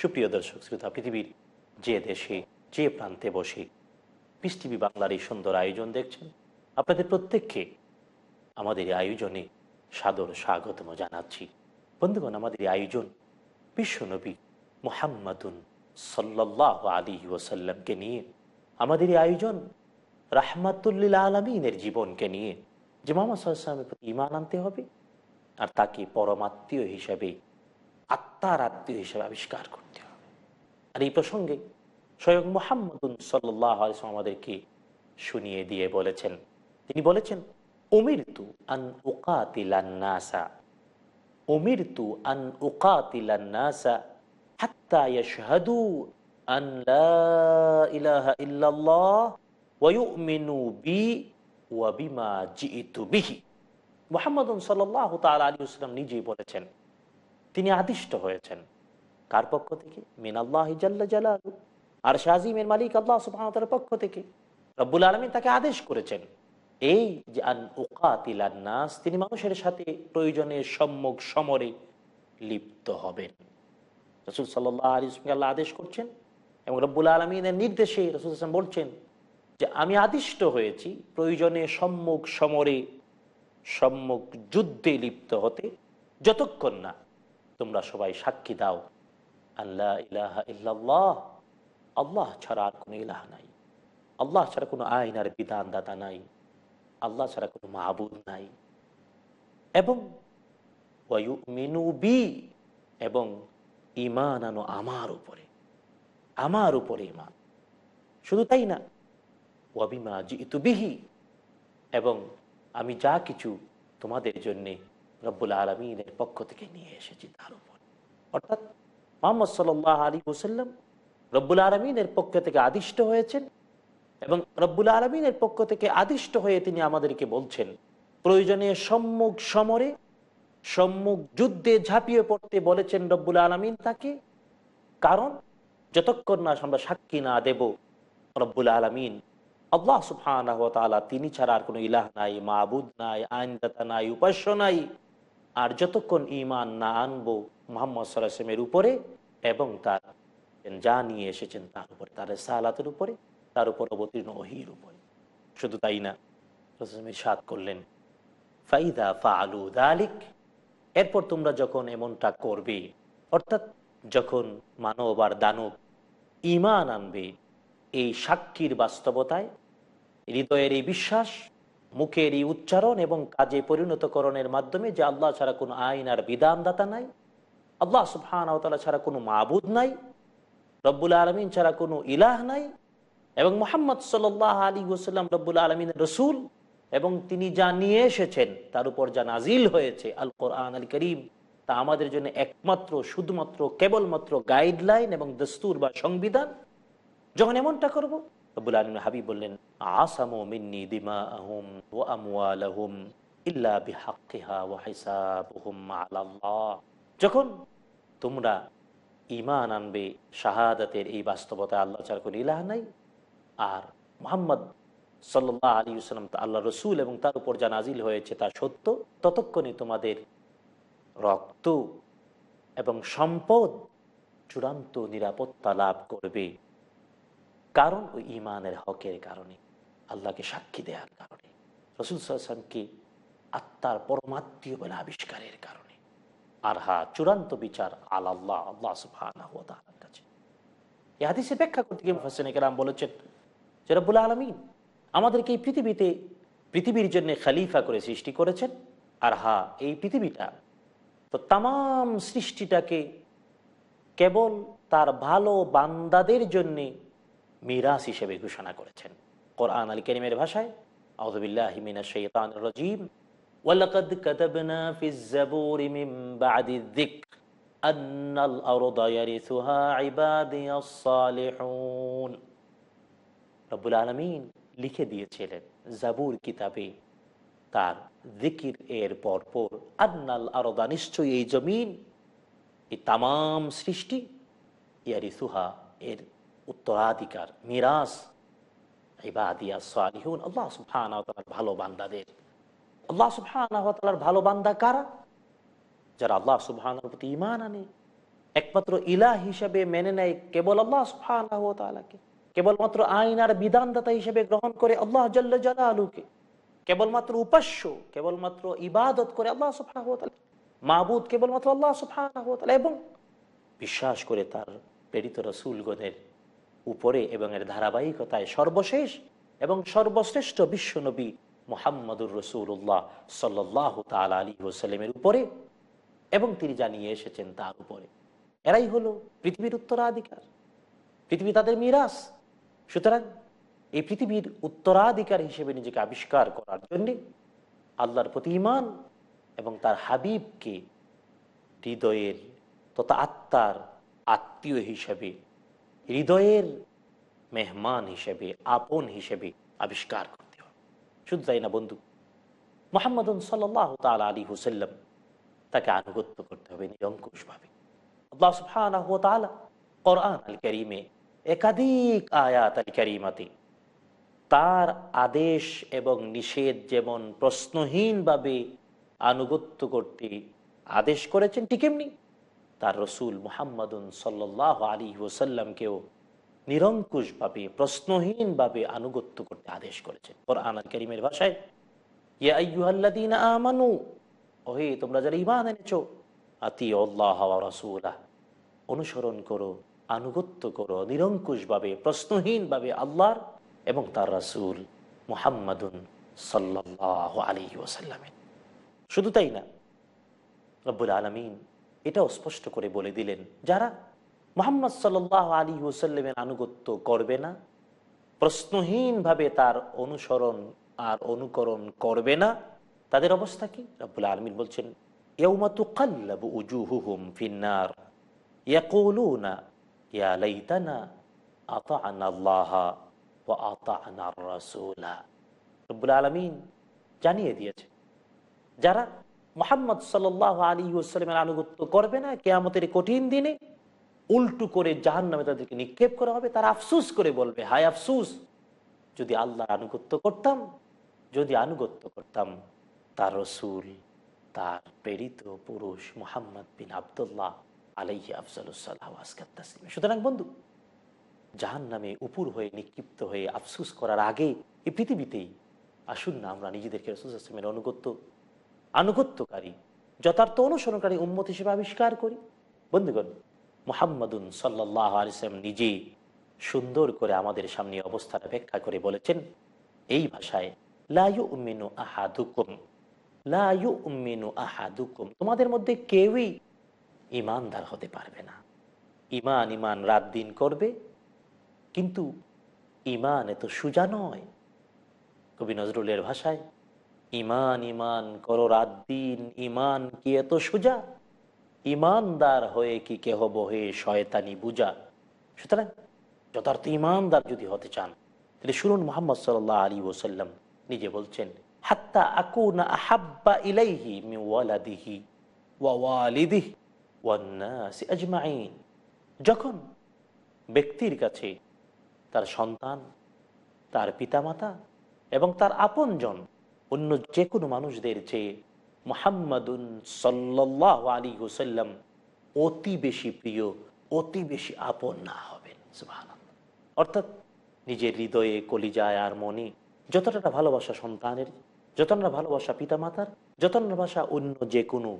সুপ্রিয় দর্শক, শ্রোতা, পৃথিবীর যে দেশে, যে প্রান্তে বসে পিস টিভি বাংলার এই সুন্দর আয়োজন দেখছেন, আপনাদের প্রত্যেককে আমাদের আয়োজনে সাদর স্বাগতম জানাচ্ছি। বন্ধুগণ, আমাদের আয়োজন বিশ্বনবী মোহাম্মদুন সাল্লাহ আলী ওসাল্লামকে নিয়ে, আমাদের আয়োজন রাহমাতুল্লিল আলমিনের জীবনকে নিয়ে যে মোহাম্মদ ইমান আনতে হবে আর তাকে পরমাত্মীয় হিসাবে আত্মার আত্মীয় হিসাবে আবিষ্কার করতে হবে। আর এই প্রসঙ্গে স্বয়ং মোহাম্মদুন সাল্লাহ আমাদেরকে শুনিয়ে দিয়ে বলেছেন। তিনি বলেছেন, উমিরতু আন উকাতিলান্নাসা উমিরতু আন উকাতিলান্নাসা হাত্তা ইয়াশহাদু আন লা ইলাহা ইল্লাল্লাহ ওয়া ইউমিনু বি ওয়া বিমা জিইতু বিহি। মুহাম্মদুন সাল্লাল্লাহু তাআলা আলাইহি ওয়াসাল্লাম নিজেই বলেছেন, তিনি আদিষ্ট হয়েছেন। কার পক্ষ থেকে? মিনাল্লাহি জাল্লা জালালু। আর শাহিমের মালিক আল্লাহ তাআলার পক্ষ থেকে। রব্বুল আলামিন তাকে আদেশ করেছেন, এই যে ওকাতিলান্নাস তিনি মানুষের সাথে প্রয়োজনে সম্মুখ সমরে লিপ্ত হবেন। রসুল সাল্লাহ আলিসকে আল্লাহ আদেশ করছেন এবং রব্বুল আলমিনের নির্দেশে রসুল হাসান বলছেন যে আমি আদিষ্ট হয়েছি প্রয়োজনে সম্মুখ সমরে সম্মুখ যুদ্ধে লিপ্ত হতে যতক্ষণ না তোমরা সবাই সাক্ষী দাও আল্লাহ ইল্লাল্লাহ। আল্লাহ ছাড়া আর কোনো ইলাহ নাই। আল্লাহ ছাড়া কোনো আইন আর বিধান দাতা নাই। আল্লাহ ছাড়া কোনো মাহবুদ নাই। এবং বি, এবং ইমান আনো আমার উপরে। আমার উপরে ইমান শুধু তাই না ওয়াবিমা বিহি, এবং আমি যা কিছু তোমাদের জন্যে রব্বুল আলমিনের পক্ষ থেকে নিয়ে এসেছি তার উপর। অর্থাৎ মোহাম্মদ সাল আলী ওসাল্লাম রব্বুল আলমিনের পক্ষ থেকে আদিষ্ট হয়েছেন এবং রব্বুল আলমিনের পক্ষ থেকে আদিষ্ট হয়ে তিনি আমাদেরকে বলছেন, প্রয়োজনে সম্মুখ সমরে, সম্মুখ যুদ্ধে ঝাঁপিয়ে পড়তে বলেছেন রব্বুল আলমিন তাকে, কারণ যতক্ষণ না আমরা সাক্ষী না দেব, রব্বুল আলমিন আল্লাহ সুফান তিনি ছাড়া আর কোনো ইলাহ নাই মাহবুদ নাই, আইনদাতা নাই, উপাস্য নাই। আর যতক্ষণ ইমান না আনব, মোহাম্মদ সাল্লামের উপরে এবং তার যা নিয়ে এসেছেন তার উপরে, তার সালাতের উপরে, তার উপর অবতীর্ণ ওহির উপরে। শুধু তাই না সাদ করলেন, ফাইদা ফা আলু দালিক এরপর তোমরা যখন এমনটা করবে, অর্থাৎ যখন মানব আর দানব ইমান আনবে, এই সাক্ষীর বাস্তবতায় হৃদয়ের এই বিশ্বাস, মুখের এই উচ্চারণ এবং কাজে পরিণতকরণের মাধ্যমে যে আল্লাহ ছাড়া কোনো আইন আর বিধানদাতা নাই, আল্লাহ সুফান ছাড়া কোনো মাবুদ নাই, রব্বুল আলমিন ছাড়া কোনো ইলাহ নাই এবং মোহাম্মদ সাল্লাহ আলী ওসাল্লাম রব্বুল আলমিন রসুল এবং তিনি যা নিয়ে এসেছেন তার উপর যা নাজিল হয়েছে আল কোরআন আল করিম তা আমাদের জন্য একমাত্র, শুধুমাত্র, কেবলমাত্র গাইডলাইন এবং দস্তুর বা সংবিধান। যখন এমনটা করব রব্বুল আলম হাবিব বললেন, আসামো মিন্নি দিমা আহম ও আমুয়ালহুম যখন তোমরা ইমান আনবে, শাহাদাতের এই বাস্তবতা আল্লাহ ছাড়া কোনো ইলাহ নাই। আর মোহাম্মদ সাল্লাহ আলী সাল্লাম আল্লাহ রসুল এবং তার উপর যা নাজিল হয়েছে তা সত্য। ততক্ষণে তোমাদের রক্ত এবং সম্পদ চূড়ান্ত নিরাপত্তা লাভ করবে। কারণ ওই ইমানের হকের কারণে, আল্লাহকে সাক্ষী দেওয়ার কারণে, রসুল সাল্লামকে আত্মার পরমাত্মীয় বলে আবিষ্কারের কারণে। আর হা, চূড়ান্ত বিচার আল আল্লাহ আল্লাহ তাআলার কাছে। এই হাদিসে ব্যাখ্যা করতে গিয়ে হোসেন কেরাম বলেছেন যে রব্বুল আলামিন আমাদেরকে এই পৃথিবীতে পৃথিবীর জন্য খালিফা করে সৃষ্টি করেছেন। আর হা, এই পৃথিবীটা তো তাম সৃষ্টিটাকে কেবল তার ভালো বান্দাদের জন্যে মিরাস হিসেবে ঘোষণা করেছেন। কোরআন আল করিমের ভাষায় লিখে দিয়েছিলেন জাবুর কিতাবে তার জিকির এর পর পর আন্নাল আরদা নিশ্চয়ই এই জমিন, এই তাম সৃষ্টি ইয়ারিসুহা এর উত্তরাধিকার মিরাস ইবাদিয়া সালিহুন। আল্লাহ সুবহানাহু ভালো বান্দাদের। আল্লাহ সুবহানাহু ভালো বান্দা কারা? যারা আল্লাহ সুবহানাহুর প্রতি ঈমান আনে। একমাত্র ইলা হিসেবে মেনে নেয় কেবল আল্লাহ তাআলাকে। কেবলমাত্র আইন আর বিধানদাতা হিসেবে গ্রহণ করে আল্লাহ জাল্লা জালালুকে। কেবলমাত্র উপাস্য, কেবলমাত্র ইবাদত করে আল্লাহ তাআলা। মাবুদ কেবলমাত্র আল্লাহ তাআলা এবং বিশ্বাস করে তার প্রেরিত রসুলগণের উপরে এবং এর ধারাবাহিকতায় সর্বশেষ এবং সর্বশ্রেষ্ঠ বিশ্বনবী মোহাম্মদুর রসুল্লাহ সাল্লাহ তাল আলী ওসাল্লামের উপরে এবং তিনি জানিয়ে এসেছেন তার উপরে। এরাই হলো পৃথিবীর উত্তরাধিকার। পৃথিবী তাদের মিরাস সুতরাং এই পৃথিবীর উত্তরাধিকার হিসেবে নিজেকে আবিষ্কার করার জন্যে আল্লাহর প্রতি ইমান এবং তার হাবিবকে হৃদয়ের তথা আত্মার আত্মীয় হিসেবে হৃদয়ের মেহমান হিসেবে, আপন হিসেবে আবিষ্কার করতে হবে। শুধু তাই না বন্ধু? মোহাম্মদ সাল্লাহ তাল আলী হুসাল্লাম তাকে আনুগত্য করতে হবে নিরঙ্কুশভাবে। আল্লাহ করিমে একাধিক আয়াত আল করিমাতে তার আদেশ এবং নিষেধ যেমন প্রশ্নহীনভাবে আনুগত্য করতে আদেশ করেছেন, ঠিক এমনি তার রসুল মুহাম্মদুন সাল্লাহ আলী ওসাল্লামকেও নিরঙ্কুশভাবে, প্রশ্নহীনভাবে আনুগত্য করতে আদেশ করেছেন। কোরআন আল করিমের ভাষায় আমানু, ওহে তোমরা যারা ঈমান এনেছো আতি রাসূলা অনুসরণ করো, আনুগত্য করো, নিরঙ্কুশভাবে, প্রশ্নহীনভাবে আল্লাহর এবং তার রাসূল মুহাম্মাদুন সাল্লাল্লাহু আলাইহি ওয়াসাল্লামের। শুধু তাই না, রব্বুল আলমিন এটাও স্পষ্ট করে বলে দিলেন, যারা মোহাম্মদ সাল্লাহ আলী ওসাল্লামের আনুগত্য করবে না, প্রশ্নহীনভাবে তার অনুসরণ আর অনুকরণ করবে না, তাদের অবস্থা কি? রব্বুল আলমিন বলছেন জানিয়ে দিয়েছে যারা মোহাম্মদ সাল আলী ওসালামের আনুগত্য করবে না, কেয়ামতের কঠিন দিনে উল্টু করে জাহান নামে তাদেরকে নিক্ষেপ করা হবে। তারা আফসুস করে বলবে, হায় আফসুস, যদি আল্লাহ আনুগত্য করতাম, যদি আনুগত্য করতাম, তার রসুল, তার প্রেরিত পুরুষ মোহাম্মদ বিন আবদুল্লাহ আলাইহি আফজালুসাল্লাহ সুতরাং বন্ধু জাহান নামে উপুর হয়ে, নিক্ষিপ্ত হয়ে আফসুস করার আগে এই পৃথিবীতেই আসুন না, আমরা নিজেদেরকে রসুল আসলামের অনুগত্য আনুগত্যকারী, যথার্থ অনুসরণকারী উম্মত হিসেবে আবিষ্কার করি। বন্ধুগণ, মোহাম্মদুন সাল্লাহ আলিসাম নিজে সুন্দর করে আমাদের সামনে অবস্থাটা ব্যাখ্যা করে বলেছেন, এই ভাষায় লায়ু উম্মিনু আহাদুকুম লায়ু উম্মিনু আহাদুকুম। তোমাদের মধ্যে কেউই ইমানদার হতে পারবে না। ইমান ইমান রাত দিন করবে, কিন্তু ইমান এত সুজা নয়। কবি নজরুলের ভাষায় ইমান ইমান করো রাত দিন, ইমান কি এত সোজা? ইমানদার হয়ে কি কেহ বহে শয়তানি বুঝা সুতরাং যথার্থ ইমানদার যদি হতে চান, তাহলে শুনুন মোহাম্মদ সাল্লাহ আলী ওসাল্লাম নিজে বলছেন, হাত্তা আকুনা আহাব্বা ইলাইহি মি ওয়ালাদিহি আজমাইন। যখন ব্যক্তির কাছে তার সন্তান, তার পিতামাতা এবং তার আপনজন অন্য যে কোনো মানুষদের চেয়ে মোহাম্মদুন সাল্লাহ আলী হুসাল্লাম অতি বেশি প্রিয়, অতি বেশি আপন না হবেন অর্থাৎ নিজের হৃদয়ে কলিজায় আর মনে যতটা ভালোবাসা সন্তানের, যতটা ভালোবাসা পিতামাতার, যতটা না ভাষা অন্য যে কোনো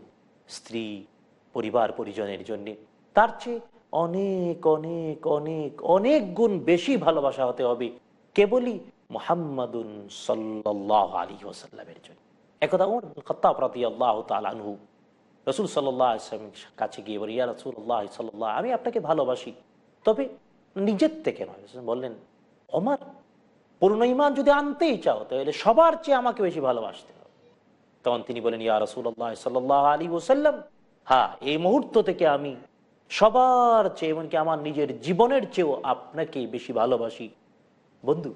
স্ত্রী, পরিবার, পরিজনের জন্য, তার চেয়ে অনেক অনেক অনেক অনেক গুণ বেশি ভালোবাসা হতে হবে, কেবলই মোহাম্মদুন সাল্লাহ আলী ওসাল্লামের জন্য। একদা ওমর খত্তাব রাতি আল্লাহ তালু রসুল সাল্লাহ আসলামের কাছে গিয়ে বলি, ইয়া রসুল আল্লাহ সাল্লাহ আমি আপনাকে ভালোবাসি। তবে নিজের থেকে নয়। বললেন অমর পূর্ণ ইমান যদি আনতেই চাও, তাহলে সবার চেয়ে আমাকে বেশি ভালোবাসতে হবে। তখন তিনি বলেন, ইয়া রসুল্লাহ সাল্লাহ আলী ওসাল্লাম হ্যাঁ এই মুহূর্ত থেকে আমি সবার চেয়ে, এমনকি আমার নিজের জীবনের চেয়েও আপনাকেই বেশি ভালোবাসি। বন্ধু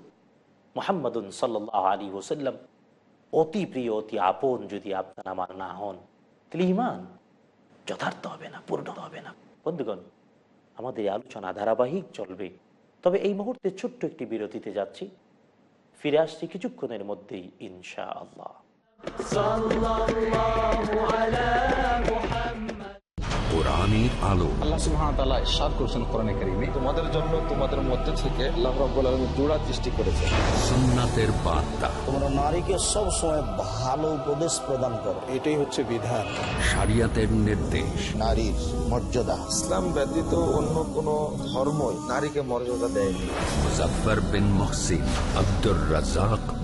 মোহাম্মদুন সাল্লাহ আলী ওসাল্লাম অতি প্রিয়, অতি আপন যদি আপনার আমার না হন, তাহলে ইমান যথার্থ হবে না, পূর্ণ হবে না। বন্ধুগণ, আমাদের আলোচনা ধারাবাহিক চলবে। তবে এই মুহূর্তে ছোট্ট একটি বিরতিতে যাচ্ছি। ফিরে আসছি কিছুক্ষণের মধ্যেই ইনশা আল্লাহ কোরআনের আলো। আল্লাহ তাআলা ইরশাদ করেছেন কোরআনে কারীমে তোমাদের জন্য তোমাদের মধ্যে থেকে আল্লাহ রাব্বুল আলামিন জোড়া সৃষ্টি করেছে সুন্নাতের বার্তা। তোমরা নারীকে সবসময় ভালো উপদেশ প্রদান করো। এটাই হচ্ছে বিধান। শরিয়াতের নির্দেশ। নারীর মর্যাদা। ইসলাম ব্যতীত অন্য কোন ধর্মই নারীকে মর্যাদা দেয়নি। Muzaffar bin Mohsin Abdur Razzak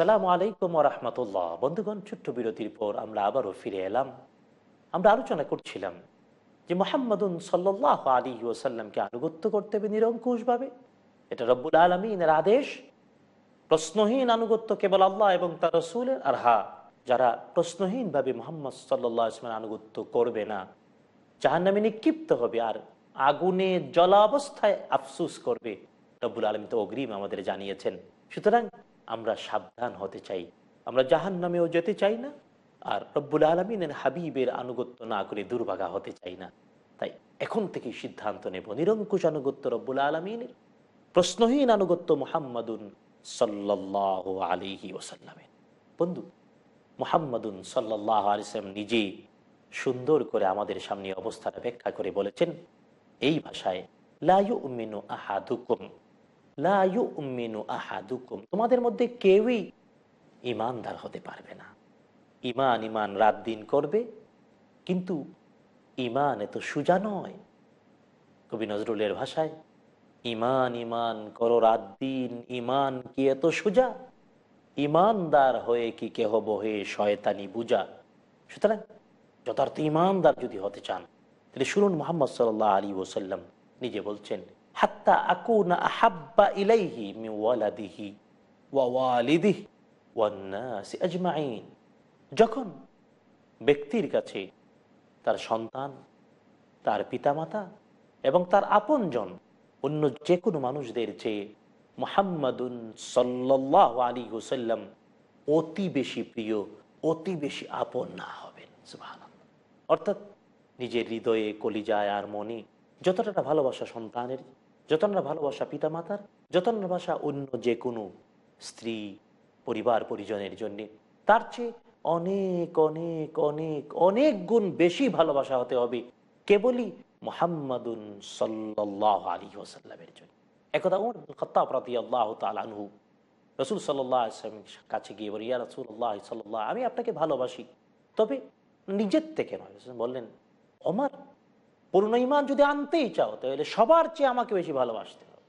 আসসালামু আলাইকুম রহমতুল্লাহ। বন্ধুগণ, ছোট্ট বিরতির পর আমরা আবারও ফিরে এলাম। আমরা আলোচনা করছিলাম যে মোহাম্মদুন সাল্লাহ আলী ওসাল্লামকে আনুগত্য করতে হবে নিরঙ্কুশভাবে। এটা রব্বুল আলমিনের আদেশ। প্রশ্নহীন আনুগত্য কেবল আল্লাহ এবং তার রসুলের। আর হা, যারা প্রশ্নহীনভাবে মোহাম্মদ সাল্লাহ আসলামের আনুগত্য করবে না, জাহান্নামে নিক্ষিপ্ত হবে আর আগুনে জলাবস্থায় আফসুস করবে। রব্বুল আলম তো অগ্রিম আমাদের জানিয়েছেন। সুতরাং আমরা সাবধান হতে চাই। আমরা জাহান নামেও যেতে চাই না, আর রব্বুল আলমিনের হাবিবের আনুগত্য না করে দুর্ভাগা হতে চাই না। তাই এখন থেকেই সিদ্ধান্ত নেব, নিরঙ্কুশ আনুগত্য রব্বুল আলমিনের, প্রশ্নহীন আনুগত্য মোহাম্মদুন সাল্লাহ আলিহি ওসাল্লামের বন্ধু, মোহাম্মদুন সাল্লাহ আলিসাম নিজেই সুন্দর করে আমাদের সামনে অবস্থাটা ব্যাখ্যা করে বলেছেন, এই ভাষায় লায়ু উম্মিনু আহাদুকুম আহাদুকুম। তোমাদের মধ্যে কেউই ইমানদার হতে পারবে না। ইমান ইমান রাত দিন করবে, কিন্তু ইমান এত সুজা নয়। কবি নজরুলের ভাষায় ইমান ইমান করো রাত দিন ইমান কি এত সুজা? ইমানদার হয়ে কি কেহ বহে শয়তানি বুঝা সুতরাং যথার্থ ইমানদার যদি হতে চান, তাহলে শুনুন মোহাম্মদ সাল্লাহ আলী ওসাল্লাম নিজে বলছেন হাত্তা ইলাইহি আজমাইন যখন ব্যক্তির কাছে তার সন্তান, তার পিতামাতা এবং তার আপনজন অন্য যে কোনো মানুষদের চেয়ে মোহাম্মদুন সাল্লাহ আলী হুসাল্লাম অতি বেশি প্রিয়, অতি বেশি আপন না হবেন। অর্থাৎ নিজের হৃদয়ে কলিজায় আর মনে যতটা ভালোবাসা সন্তানের যতটা না ভালোবাসা পিতামাতার যতটা না ভাষা অন্য যে কোনো স্ত্রী, পরিবার, পরিজনের জন্যে, তার চেয়ে অনেক অনেক অনেক অনেক গুণ বেশি ভালোবাসা হতে হবে কেবলই মোহাম্মদুন সাল্লাহ আলী ওসাল্লামের জন্য। একদা উমর খত্তাব আল্লাহ তালু রসুল সাল্লাহ আসলামের কাছে গিয়ে বলি, ইয়া রসুল আল্লাহ সাল্লাহ আমি আপনাকে ভালোবাসি। তবে নিজের থেকে নয়, বললেন অমর পূর্ণ ইমান যদি আনতেই চাও, তাহলে সবার চেয়ে আমাকে বেশি ভালোবাসতে হবে।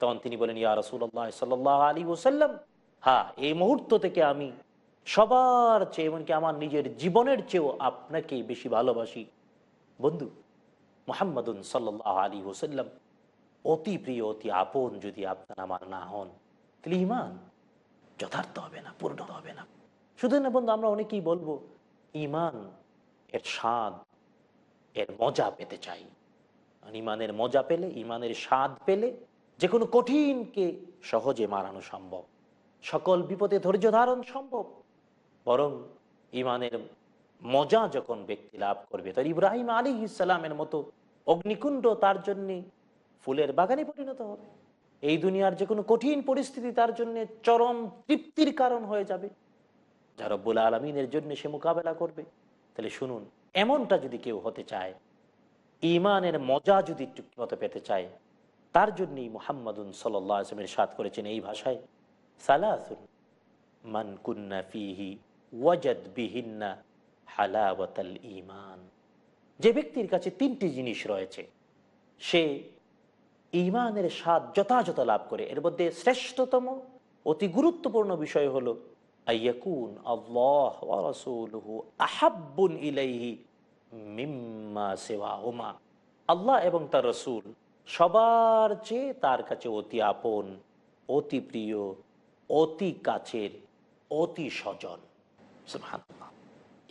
তখন তিনি বলেন, ইয়া রসুল্লাহ সাল্লাহ আলী ওসাল্লাম হ্যাঁ এই মুহূর্ত থেকে আমি সবার চেয়ে এমনকি আমার নিজের জীবনের চেয়েও আপনাকে বেশি ভালোবাসি। বন্ধু, মোহাম্মদুন সাল্লাহ আলী ওসাল্লাম অতি প্রিয়, অতি আপন যদি আপনার আমার না হন, তাহলে ইমান যথার্থ হবে না, পূর্ণ হবে না। শুধু না বন্ধু, আমরা অনেকেই বলব ইমান এর স্বাদ এর মজা পেতে চাই। ইমানের মজা পেলে, ইমানের স্বাদ পেলে যে কোনো কঠিনকে সহজে মারানো সম্ভব। সকল বিপদে ধৈর্য ধারণ সম্ভব। বরং ইমানের মজা যখন ব্যক্তি লাভ করবে, তার ইব্রাহিম আলী ইসালামের মতো অগ্নিকুণ্ড তার জন্যে ফুলের বাগানে পরিণত হবে। এই দুনিয়ার যে কোনো কঠিন পরিস্থিতি তার জন্য চরম তৃপ্তির কারণ হয়ে যাবে। যা রব্বুল আলমিনের জন্য সে মোকাবেলা করবে। তাহলে শুনুন এমনটা যদি কেউ হতে চায় ইমানের মজা যদি একটু মতো পেতে চায়, তার জন্যই মোহাম্মদুন সাল্লাহ আসলামের সাত করেছেন এই ভাষায়, সালাসুন, মান কুন্না ফিহি ওয়াজাদ বিহিন্না হালাওয়াতাল ইমান যে ব্যক্তির কাছে তিনটি জিনিস রয়েছে, সে ইমানের স্বাদ যথাযথ লাভ করে। এর মধ্যে শ্রেষ্ঠতম, অতি গুরুত্বপূর্ণ বিষয় হলো আইয়াকুন আল্লাহ রাসূলুহু আহাব্বুন ইলাইহি মিম্মা সিওয়াহুমা আল্লাহ এবং তার রসুল সবার চেয়ে তার কাছে অতি আপন, অতি প্রিয়, অতি কাছের, অতি স্বজন।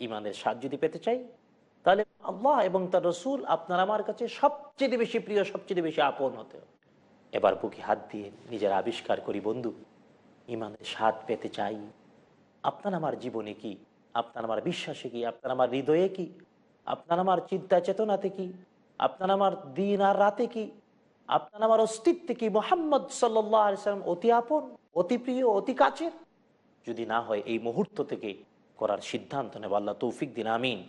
ইমানের স্বাদ যদি পেতে চাই, তাহলে আল্লাহ এবং তার রসুল আপনার আমার কাছে সবচেয়ে বেশি প্রিয়, সবচেয়ে বেশি আপন হতে এবার বুকে হাত দিয়ে নিজের আবিষ্কার করি বন্ধু ইমানের স্বাদ পেতে চাই। আপনার আমার জীবনে কি? আপনার আমার বিশ্বাসে কি? আপনার আমার হৃদয়ে কি? আপনার আমার চিন্তা চেতনাতে কি? আপনার আমার দিন আর রাতে কি? আপনার আমার অস্তিত্বে কি? মোহাম্মদ সাল্লাম অতি আপন, অতি প্রিয়, অতি কাছের? যদি না হয় এই মুহূর্ত থেকে করার সিদ্ধান্ত নেব। আল্লাহ তৌফিক দিন, আমিন।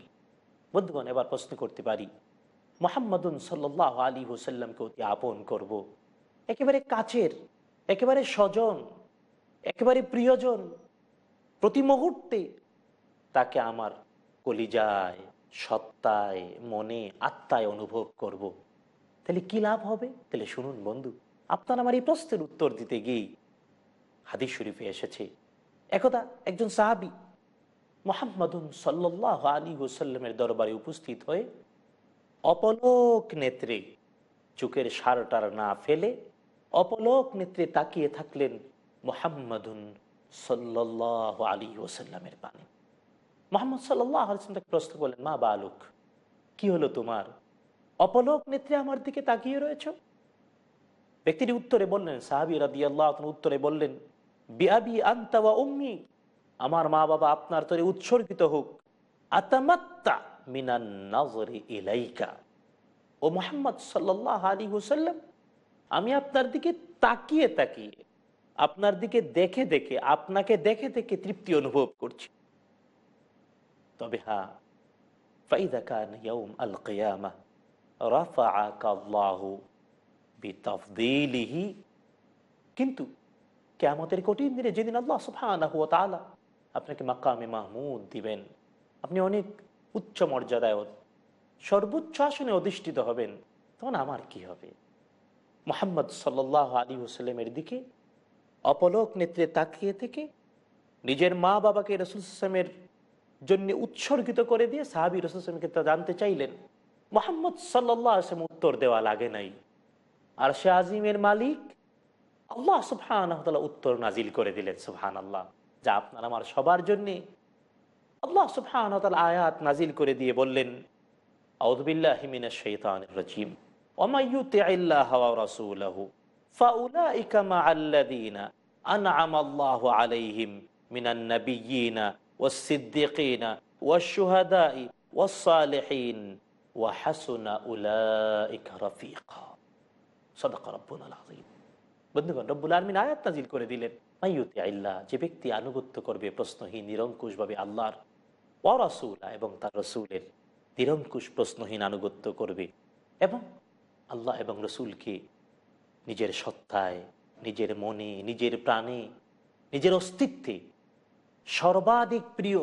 বন্ধুগণ, এবার প্রশ্ন করতে পারি। মোহাম্মদুন সাল্লাহ আলী হুসাল্লামকে অতি আপন করব। একেবারে কাছের, একেবারে স্বজন, একেবারে প্রিয়জন প্রতি মুহূর্তে তাকে আমার কলিজায়, সত্তায়, মনে, আত্মায় অনুভব করব। তাহলে কি লাভ হবে তাহলে শুনুন বন্ধু, আপনার আমার এই প্রশ্নের উত্তর দিতে গিয়েই হাদিস শরীফে এসেছে একদা একজন সাহাবি মোহাম্মদুন সাল্লাহ আলী হুসাল্লামের দরবারে উপস্থিত হয়ে অপলোক নেত্রে চুকের সারটার না ফেলে অপলোক নেত্রে তাকিয়ে থাকলেন মোহাম্মদুন সাল্লাহ আলী ওসাল্লামের পানে মোহাম্মদ সাল্লাহ তাকে প্রশ্ন করলেন, মা বালুক, কি হলো তোমার? অপলোক নেত্রে আমার দিকে তাকিয়ে রয়েছ? ব্যক্তিটি উত্তরে বললেন, সাহাবি রাদি আল্লাহ উত্তরে বললেন বিয়াবি আন্তা ওয়া উম্মি, আমার মা বাবা আপনার তরে উৎসর্গিত হোক। আতামাত্তা মিনান নজরে ইলাইকা। ও মোহাম্মদ সাল্লাহ আলী হুসাল্লাম আমি আপনার দিকে তাকিয়ে তাকিয়ে। আপনার দিকে দেখে দেখে, আপনাকে দেখে দেখে তৃপ্তি অনুভব করছি। তবে হ্যাঁ কিন্তু কেয়ামতের কঠিন দিনে যেদিন আল্লাহ সুবহানাহু ওয়া তাআলা আপনাকে মাকামে মাহমুদ দিবেন, আপনি অনেক উচ্চ মর্যাদায় সর্বোচ্চ আসনে অধিষ্ঠিত হবেন, তখন আমার কি হবে? মোহাম্মদ সাল্লাহ আলী দিকে অপলোক নেত্রে তাকিয়ে থেকে নিজের মা বাবাকে রসুল রসুলসলামের জন্য উৎসর্গিত করে দিয়ে সাহাবি রসুলসলামকে তা জানতে চাইলেন। মোহাম্মদ সাল্লাহ আসলাম উত্তর দেওয়া লাগে নাই। আর সে আজিমের মালিক আল্লাহ সুফহান উত্তর নাজিল করে দিলেন সুফহান আল্লাহ যা আপনার আমার সবার জন্যে আল্লাহ সুফহান আয়াত নাজিল করে দিয়ে বললেন আউদ্বিল্লাহিমিনা শৈতান রচিম অমাইয়ু তে আল্লাহ হাওয়া فأولئك مع الذين أنعم الله عليهم من النبيين والصديقين والشهداء والصالحين وحسن أولئك رفيقا صدق ربنا العظيم বন্ধুগণ রব্বুল আলমিন আয়াত নাজিল করে দিলেন মাইয়ুতি আল্লাহ যে ব্যক্তি আনুগত্য করবে প্রশ্নহীন নিরঙ্কুশভাবে আল্লাহর ওয়ারাসুলা এবং তার রসুলের নিরঙ্কুশ প্রশ্নহীন আনুগত্য করবে এবং আল্লাহ এবং রসুলকে নিজের সত্তায়, নিজের মনে, নিজের প্রাণে, নিজের অস্তিত্বে সর্বাধিক প্রিয়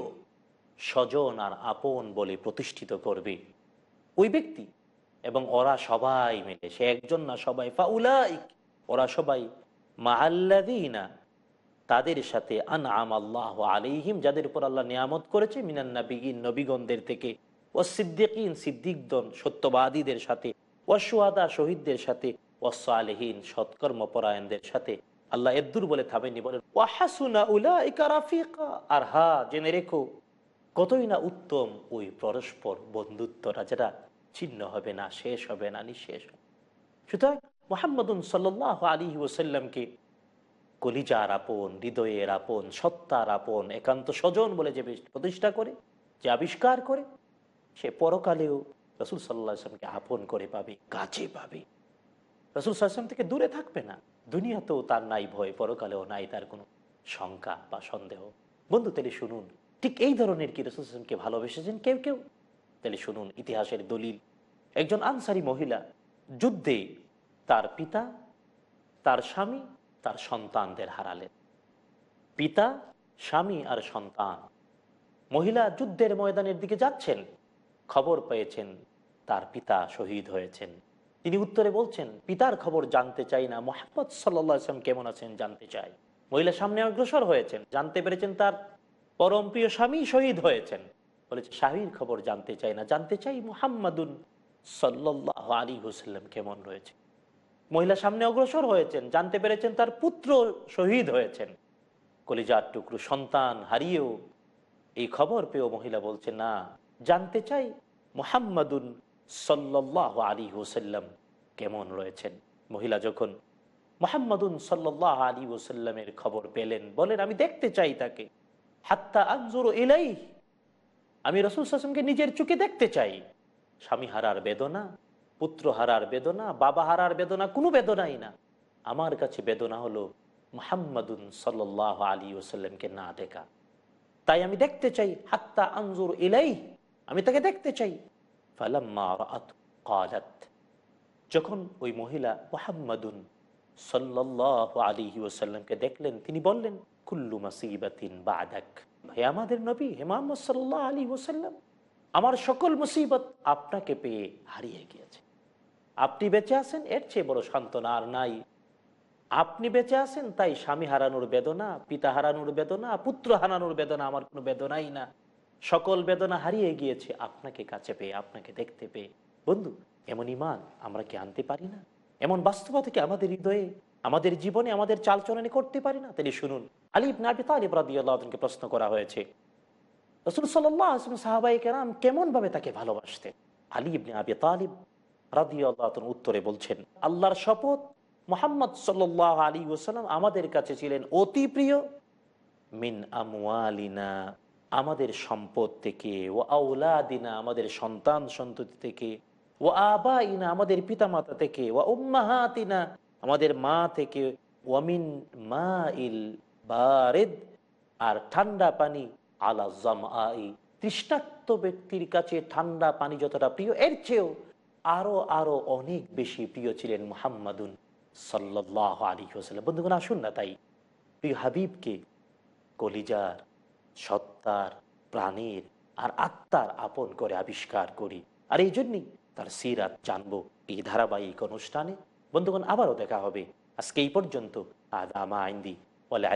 স্বজন আর আপন বলে প্রতিষ্ঠিত করবে। ওই ব্যক্তি এবং ওরা সবাই মিলে, সে একজন না সবাই, ফাউলাইক, ওরা সবাই মাহাল্লাদিনা তাদের সাথে আন আম আল্লাহ আলিহিম যাদের উপর আল্লাহ নিয়ামত করেছে মিনান্না বিগিন নবীগণদের থেকে ও সিদ্দিকিন, সিদ্দিকদন, সত্যবাদীদের সাথে ওয়াসুয়াদা শহীদদের সাথে ওয়াসালেহীন সৎকর্মপরায়ণদের সাথে আল্লাহ এদ্দুর বলে থামেননি বলেন, ওয়াহাসুনা উলা রাফিকা। আর হা, জেনে রেখো, কতই না উত্তম ওই পরস্পর বন্ধুত্বরা যেটা ছিন্ন হবে না, শেষ হবে না, নিঃশেষ সুতরাং মোহাম্মদুন সাল্লাহ আলী ওসাল্লামকে কলিজার আপন, হৃদয়ের আপন, সত্তার আপন, একান্ত স্বজন বলে যে প্রতিষ্ঠা করে, যে আবিষ্কার করে, সে পরকালেও রসুল সাল্লাহ আসলামকে আপন করে পাবে কাছে পাবে। রসুল সাল্লাম থেকে দূরে থাকবে না। দুনিয়াতেও তার নাই ভয়, পরকালেও নাই তার কোনো শঙ্কা বা সন্দেহ। বন্ধু, তাহলে শুনুন, ঠিক এই ধরনের কি রসুল সাল্লামকে ভালোবেসেছেন কেউ কেউ? তাহলে শুনুন, ইতিহাসের দলিল। একজন আনসারি মহিলা যুদ্ধে তার পিতা, তার স্বামী, তার সন্তানদের হারালেন। পিতা, স্বামী আর সন্তান। মহিলা যুদ্ধের ময়দানের দিকে যাচ্ছেন, খবর পেয়েছেন, তার পিতা শহীদ হয়েছেন। তিনি উত্তরে বলছেন, পিতার খবর জানতে চাই না। মোহাম্মদ সাল্লাম কেমন আছেন জানতে চাই। মহিলা সামনে অগ্রসর হয়েছেন। জানতে পেরেছেন তার পরম প্রিয় স্বামী শহীদ হয়েছেন। বলেছে স্বামীর খবর জানতে চাই না। জানতে চাই মোহাম্মদুন সাল্লাহ আলী হুসাল্লাম কেমন রয়েছে। মহিলা সামনে অগ্রসর হয়েছেন। জানতে পেরেছেন তার পুত্র শহীদ হয়েছেন। কলিজার টুকরো সন্তান হারিয়েও এই খবর পেয়েও মহিলা বলছে, না, জানতে চাই মোহাম্মদুন সাল্লাহ আলী ওসাল্লাম কেমন রয়েছেন? মহিলা যখন মোহাম্মদুন সাল্লাহ আলী ওসাল্লামের খবর পেলেন, বলেন, আমি দেখতে চাই তাকে। হাত্তা আনজুর এলাই আমি রসুল সাসমকে নিজের চোখে দেখতে চাই। স্বামী হারার বেদনা, পুত্র হারার বেদনা, বাবা হারার বেদনা, কোনো বেদনাই না। আমার কাছে বেদনা হলো মোহাম্মদুন সাল্লাহ আলী ওসাল্লামকে না দেখা। তাই আমি দেখতে চাই, হাত্তা আনজুর এলাই আমি তাকে দেখতে চাই। যখন ওই মহিলা মোহাম্মদুন সাল্লাহ আলী ওসাল্লামকে দেখলেন, তিনি বললেন, কুল্লু মাসিবাতিন বাদাক। হে আমাদের নবী, হে মোহাম্মদ সাল্লাহ আলী ওসাল্লাম আমার সকল মুসিবত আপনাকে পেয়ে হারিয়ে গিয়েছে। আপনি বেঁচে আছেন, এর চেয়ে বড় সান্ত্বনা আর নাই। আপনি বেঁচে আছেন, তাই স্বামী হারানোর বেদনা, পিতা হারানোর বেদনা, পুত্র হারানোর বেদনা আমার কোনো বেদনাই না। সকল বেদনা হারিয়ে গিয়েছে আপনাকে কাছে পেয়ে, আপনাকে দেখতে পেয়ে। বন্ধু, এমন ইমান আমরা কি আনতে পারি না? এমন বাস্তবতা কি আমাদের হৃদয়ে, আমাদের জীবনে, আমাদের চালচলনে করতে পারি না? তিনি শুনুন। আলিব নাবি তালিব রাদিউল্লাহকে প্রশ্ন করা হয়েছে, রসুল সাহাবাই কেরাম তাকে ভালোবাসতেন? আলী ইবনে আবি তালিব উত্তরে বলছেন, আল্লাহর শপথ মোহাম্মদ সাল্লাহ আলী ওসালাম আমাদের কাছে ছিলেন অতি প্রিয়, মিন আমওয়ালিনা। আমাদের সম্পদ থেকে, ও আউলাদিনা আমাদের সন্তান সন্ততি থেকে, ও আবা ইনা আমাদের পিতামাতা থেকে, ও উম্মাহাতিনা আমাদের মা থেকে ওয়ামিন মা ইল বারেদ, আর ঠান্ডা পানি আলা জামাই তৃষ্ণাক্ত ব্যক্তির কাছে ঠান্ডা পানি যতটা প্রিয়, এর চেয়েও আরও আরও অনেক বেশি প্রিয় ছিলেন মুহাম্মাদুন সাল্লাহ আলী হোসাল্লাম বন্ধুগণ, আসুন না তাই। প্রিয় হাবিবকে কলিজার সত্তার, প্রাণীর আর আত্মার আপন করে আবিষ্কার করি। আর এই জন্যই তার সিরাত জানব এই ধারাবাহিক অনুষ্ঠানে। বন্ধুগণ, আবারও দেখা হবে। আজকে এই পর্যন্ত। আদামা আইন্দি।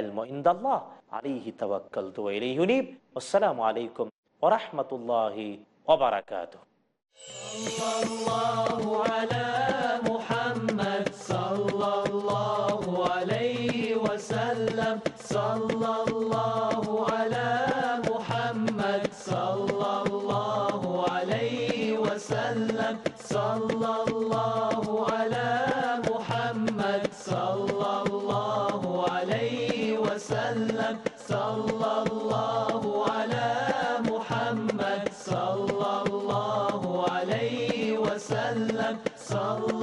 আলমিন্দাল্লাহ আলিহি তাওয়াক্কাল তো ইলাইহি উনীব। আসসালামু আলাইকুম ওয়া রাহমাতুল্লাহি ওয়া বারাকাতুহু। সাল্লাল্লাহু আলা মুহাম্মদ সাল্লাল্লাহু আলাইহি ওয়াসাল্লাম। সাল্লাল্লাহু